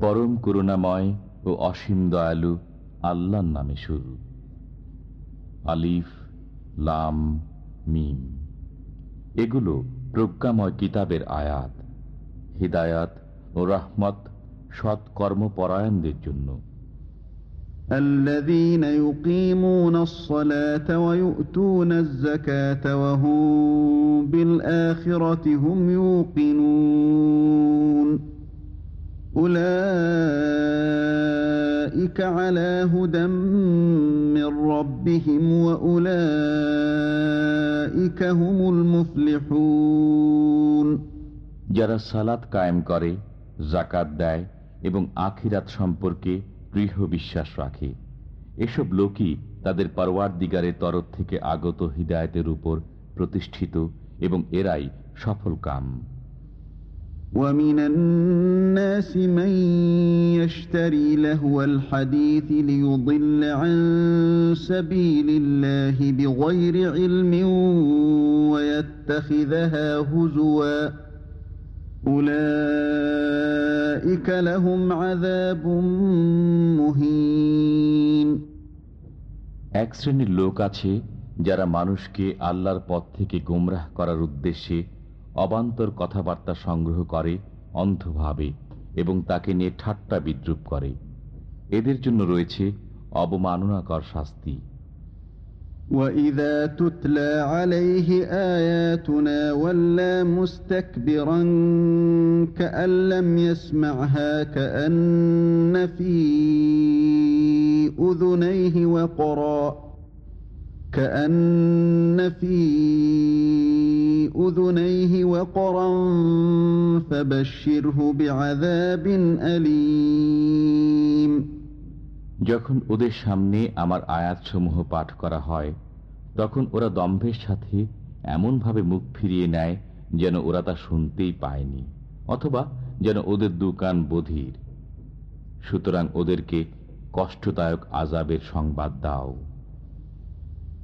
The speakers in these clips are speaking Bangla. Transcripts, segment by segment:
পরম করুণাময় ও অসীম দয়ালু আল্লাহর নামে শুরু আলিফ লাম মিম এগুলো প্রজ্ঞাময় কিতাবের আয়াত হিদায়াত ও রহমত সৎ কর্মপরায়ণদের জন্য الذين يقيمون الصلاة ويؤتون الزكاة وهم بالآخرة هم يوقنون أولئك على هدى من ربهم وأولئك هم المفلحون যারা সালাত কায়েম করে জাকাত দেয় এবং আখিরাত সম্পর্কে দৃঢ় বিশ্বাস রাখে এসব লোকই তাদের পরওয়ার দিগারের তরফ থেকে আগত হৃদায়তের উপর প্রতিষ্ঠিত এবং এরাই সফল কাম ومن الناس من يشتري لهو الحديث ليضل عن سبيل الله بغير علم ويتخذها هزوا أولئك لهم عذاب مهين এক শ্রেণীর লোক আছে যারা মানুষকে আল্লাহর পথ থেকে গোমরাহ করার উদ্দেশ্যে অবান্তর কথাবার্তা সংগ্রহ করে অন্ধভাবে এবং তাকে নিয়ে ঠাট্টা বিদ্রুপ করে এদের জন্য রয়েছে অবমাননাকর শাস্তি وَإِذَا تُتْلَى عَلَيْهِ آيَاتُنَا وَلَّى مُسْتَكْبِرًا كَأَن لَّمْ يَسْمَعْهَا كَأَنَّ فِي أُذُنَيْهِ وَقْرًا كَأَنَّ فِي أُذُنَيْهِ وَقْرًا فَبَشِّرْهُ بِعَذَابٍ أَلِيمٍ যখন ওদের সামনে আমার আয়াতসমূহ পাঠ করা হয় তখন ওরা দম্ভের সাথে এমনভাবে মুখ ফিরিয়ে নেয় যেন ওরা তা শুনতেই পায়নি অথবা যেন ওদের দুকান বধির সুতরাং ওদেরকে কষ্টদায়ক আজাবের সংবাদ দাও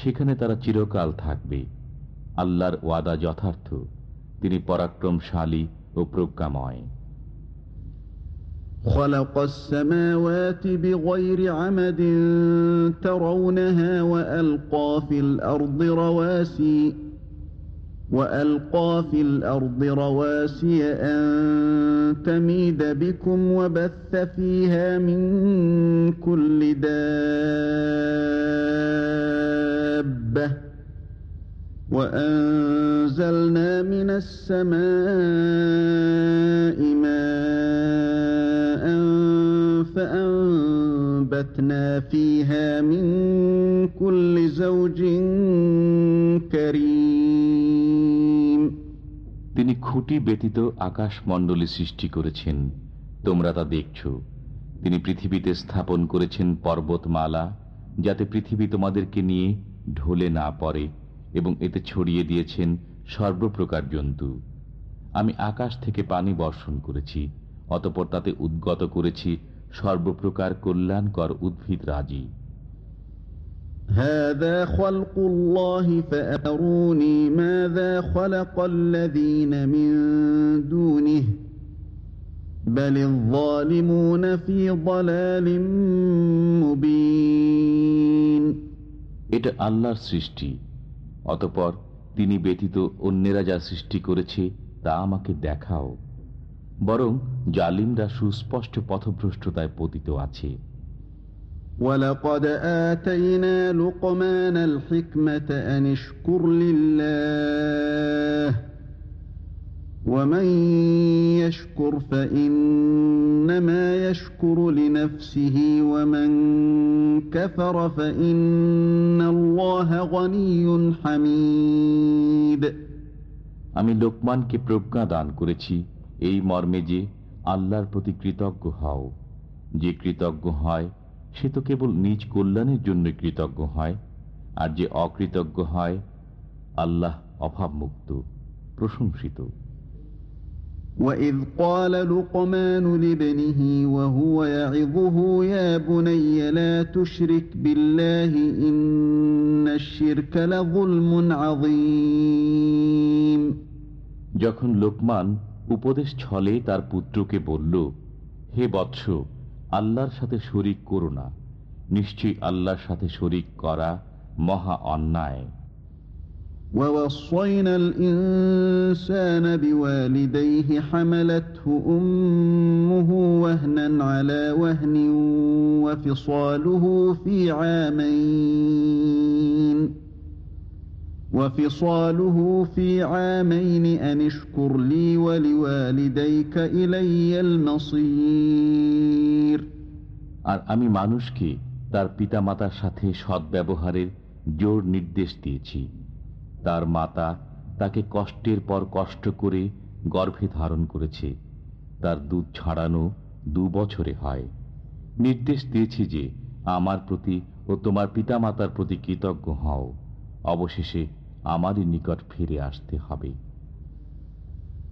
সেখানে তারা চিরকাল থাকবে আল্লাহর ওয়াদা যথার্থ তিনি পরাক্রমশালী ও প্রজ্ঞাময় خلق السماوات بغير عمد ترونها وألقى في الأرض رواسي وألقى في الأرض رواسي أن تميد بكم وبث فيها من كل دابة وأنزلنا من السماء ماء فأنبتنا فيها من كل زوج كريم তিনি খুঁটি ব্যতীত আকাশমণ্ডলী সৃষ্টি করেছেন তোমরা তা দেখছ তিনি পৃথিবীতে স্থাপন করেছেন পর্বতমালা যাতে পৃথিবী তোমাদেরকে নিয়ে ঢলে না পড়ে এবং এতে ছড়িয়ে দিয়েছেন সর্বপ্রকার জন্তু আমি আকাশ থেকে পানি বর্ষণ করেছি অতপর তাতে উদ্গত করেছি সর্বপ্রকার কল্যাণকর উদ্ভিদ রাজি هذا خلق الله فأروني ماذا خلق الذين من دونه بل الظالمون في ضلال مبين এটা আল্লাহর সৃষ্টি অতপর তিনি ব্যতীত অন্যেরা যা সৃষ্টি করেছে তা আমাকে দেখাও বরং জালিমরা সুস্পষ্ট পথভ্রষ্টতায় পতিত আছে ولقد آتينا لقمان الحكمة أن اشكر لله ومن يشكر فإنما يشكر لنفسه ومن كفر فإن الله غني حميد আমি লোকমানকে প্রজ্ঞা দান করেছি এই মর্মে যে আল্লাহর প্রতি কৃতজ্ঞ হও যে কৃতজ্ঞ হয় সে তো কেবল নিজ কল্যাণের জন্য কৃতজ্ঞ হয় আর যে অকৃতজ্ঞ হয় আল্লাহ অভাবমুক্ত প্রশংসিত وإذ قال لقمان لابنه وهو يعظه يا بني لا تشرك بالله إن الشرك لظلم عظيم যখন লোকমান উপদেশ ছলে তার পুত্রকে বলল হে বৎস আল্লাহর সাথে শরিক করো না নিশ্চয়ই আল্লাহর সাথে শরিক করা মহা অন্যায় ووصينا الإنسان بوالديه حملته أمه وهنا على وهن وفصاله في عامين وفصاله في عامين أن اشكر لي ولوالديك إلي المصير আর আমি মানুষকে তার পিতামাতার সাথে সদ্ব্যবহারের জোর নির্দেশ দিয়েছি তার মাতা তাকে কষ্টের পর কষ্ট করে গর্ভে ধারণ করেছে। তার দুধ ছাড়ানো দু বছরে হয়। নির্দেশ দিয়েছি যে আমার প্রতি ও তোমার পিতামাতার প্রতি কৃতজ্ঞ হও। অবশেষে আমারই নিকট ফিরে আসতে হবে।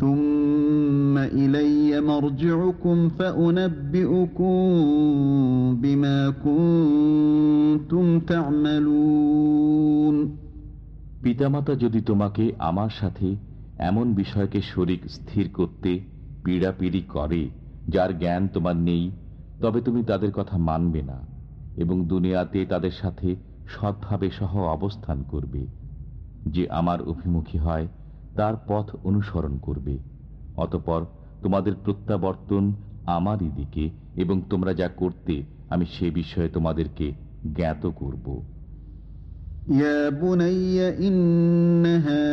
ثم إلي مرجعكم فأنبئكم بما كنتم تعملون পিতামাতা যদি তোমাকে আমার সাথে এমন বিষয়কে শরিক স্থির করতে পীড়াপিড়ি করে যার জ্ঞান তোমার নেই তবে তুমি তাদের কথা মানবে না এবং দুনিয়াতে তাদের সাথে সৎভাবে সহ অবস্থান করবে যে আমার অভিমুখী হয় তার পথ অনুসরণ করবে অতপর তোমাদের প্রত্যাবর্তন আমারই দিকে এবং তোমরা যা করতে আমি সে বিষয়ে তোমাদেরকে জ্ঞাত করব يا بني إنها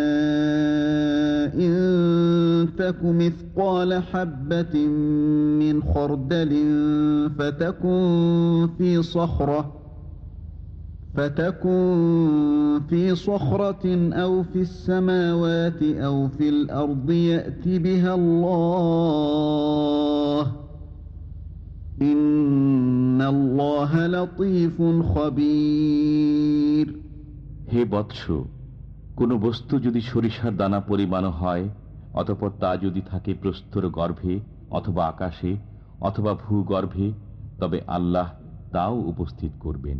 إن تك مثقال حبة من خردل فتكن في صخرة فتكن في صخرة أو في السماوات أو في الأرض يأت بها الله إن الله لطيف خبير হে বৎস কোনো বস্তু যদি সরিষার দানা পরিমাণ হয় অতপর তা যদি থাকে প্রস্তর গর্ভে অথবা আকাশে অথবা ভূগর্ভে তবে আল্লাহ তাও উপস্থিত করবেন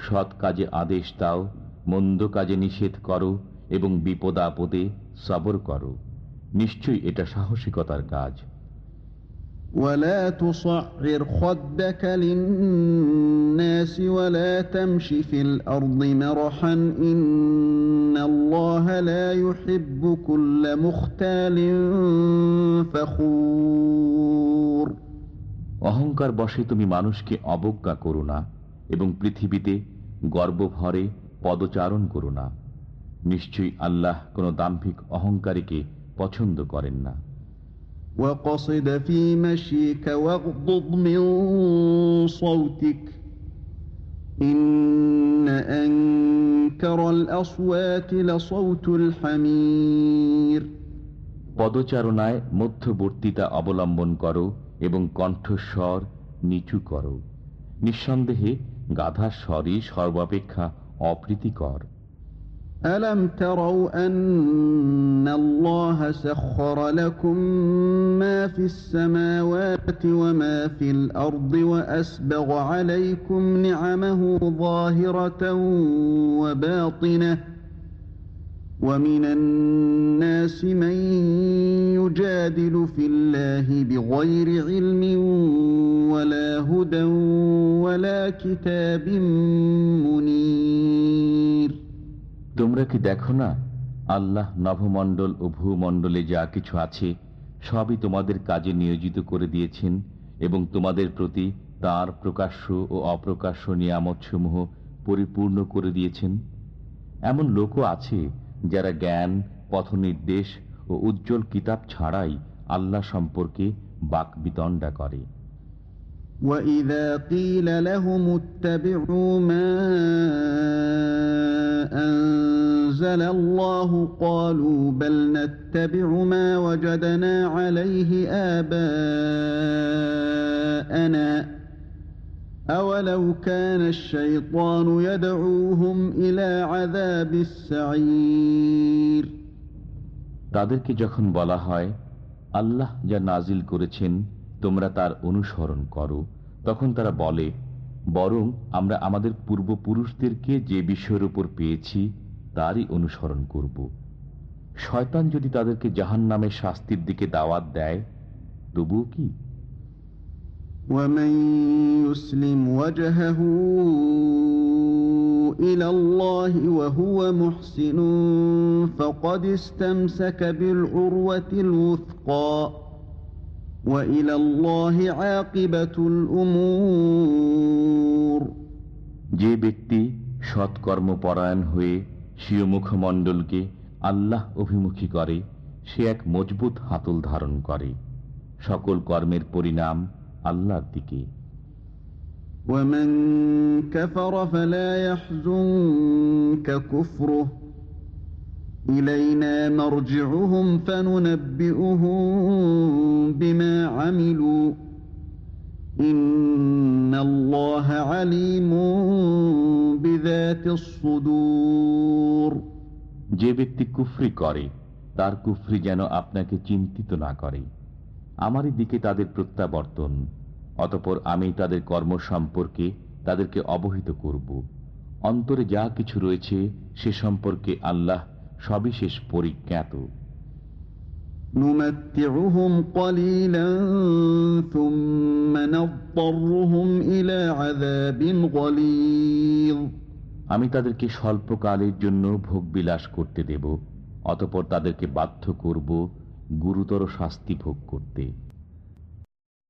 সৎ কাজে আদেশ দাও মন্দ কাজে নিষেধ করো এবং বিপদ আপদে সবর করো নিশ্চয়ই এটা সাহসিকতার কাজ ولا تصعر خدك للناس ولا تمش في الأرض مرحا إن الله لا يحب كل مختال فخور অহংকার বশে তুমি মানুষকে অবজ্ঞা করো না এবং পৃথিবীতে গর্বভরে পদচারণ করো না নিশ্চয়ই আল্লাহ কোন দাম্ভিক অহংকারীকে পছন্দ করেন না وقصد في مشيك واغضض من صوتك إن أنكر الأصوات لصوت الحمير পদচারণায় মধ্যবর্তিতা অবলম্বন করো এবং কণ্ঠস্বর নিচু করো নিঃসন্দেহে গাধার স্বরই সর্বাপেক্ষা অপ্রীতিকর ألم تروا أن الله سخر لكم ما في السماوات وما في الأرض وأسبغ عليكم نعمه ظاهرة وباطنة ومن الناس من يجادل في الله بغير علم ولا هدى ولا كتاب منير তোমরা কি দেখো না আল্লাহ নভমণ্ডল ও ভূমণ্ডলে যা কিছু আছে সবই তোমাদের কাজে নিয়োজিত করে দিয়েছেন এবং তোমাদের প্রতি তার প্রকাশ্য ও অপ্রকাশ্য নিয়ামতসমূহ পরিপূর্ণ করে দিয়েছেন এমন লোকও আছে যারা জ্ঞান পথনির্দেশ ও উজ্জ্বল কিতাব ছাড়াই আল্লাহ সম্পর্কে বাকবিতণ্ডা করে وَإِذَا قِيلَ لَهُمُ اتَّبِعُوا مَا أَنزَلَ اللَّهُ قَالُوا بَلْ نَتَّبِعُ مَا وَجَدْنَا عَلَيْهِ آبَاءَنَا أَوَلَوْ كَانَ الشَّيْطَانُ يَدْعُوهُمْ إِلَى عَذَابِ السَّعِيرِ তাদেরকে যখন বলা হয় আল্লাহ যা নাজিল করেছেন তোমরা তার অনুসরণ করো তখন তারা বলে বরং আমরা আমাদের পূর্বপুরুষদেরকে যে বিষয়ের উপর পেয়েছি তারই অনুসরণ করব শয়তান যদি তাদেরকে জাহান নামের শাস্তির দিকে দাওয়াত দেয় তবুও কি ومن يسلم وجهه إلى الله وهو محسن فقد استمسك بالعروة الوثقى وإلى الله عاقبة الأمور যে ব্যক্তি সৎকর্মপরায়ণ হয়ে স্বীয় মুখমণ্ডলকে আল্লাহ অভিমুখী করে সে এক মজবুত হাতল ধারণ করে সকল কর্মের পরিণাম আল্লাহর দিকে ومن كفر فلا يحزنك كفره إلينا مرجعهم فننبئهم بما عملوا إن الله عليم بذات الصدور যে ব্যক্তি কুফরি করে তার কুফরি যেন আপনাকে চিন্তিত না করে আমারই দিকে তাদের প্রত্যাবর্তন অতপর আমি তাদের কর্ম সম্পর্কে তাদেরকে অবহিত করব অন্তরে যা কিছু রয়েছে সে সম্পর্কে আল্লাহ সবিশেষ পরিজ্ঞাত نمتعهم قليلا ثم نضطرهم إلى عذاب غليظ আমি তাদেরকে স্বল্পকালের জন্য ভোগবিলাস করতে দেব অতপর তাদেরকে বাধ্য করব গুরুতর শাস্তি ভোগ করতে